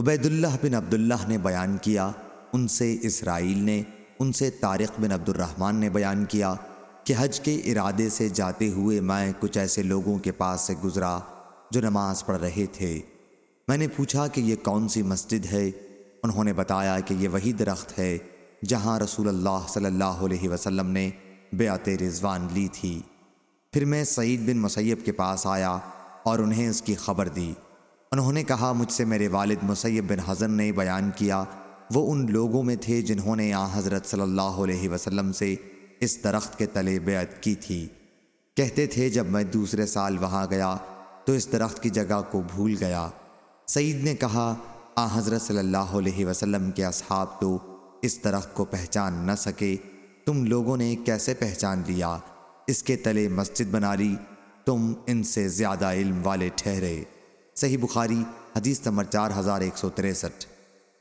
عبید اللہ بن عبداللہ نے بیان کیا، ان سے اسرائیل نے، ان سے طارق بن عبد الرحمن نے بیان کیا کہ حج کے ارادے سے جاتے ہوئے میں کچھ ایسے لوگوں کے پاس سے گزرا جو نماز پڑھ رہے تھے۔ میں نے پوچھا کہ یہ کون سی مسجد ہے؟ انہوں نے بتایا کہ یہ وہی درخت ہے جہاں رسول اللہ صلی اللہ علیہ وسلم نے بیعت رضوان لی تھی۔ پھر میں سعید بن مسیب کے پاس آیا اور انہیں اس کی خبر دی۔ انہوں نے کہا، مجھ سے میرے والد مسیب بن حضن نے بیان کیا، وہ ان لوگوں میں تھے جنہوں نے آ حضرت صلی اللہ علیہ وسلم سے اس درخت کے تلے بیعت کی تھی۔ کہتے تھے، جب میں دوسرے سال وہاں گیا تو اس درخت کی جگہ کو بھول گیا۔ سعید نے کہا آ حضرت صلی اللہ علیہ وسلم کے اصحاب تو اس درخت کو پہچان نہ سکے۔ تم لوگوں نے کیسے پہچان لیا؟ اس کے تلے مسجد بنا لی، تم ان سے زیادہ علم والے ٹھہرے۔ صحیح بخاری حدیث اس چار ہزار ایک سو تریسٹھ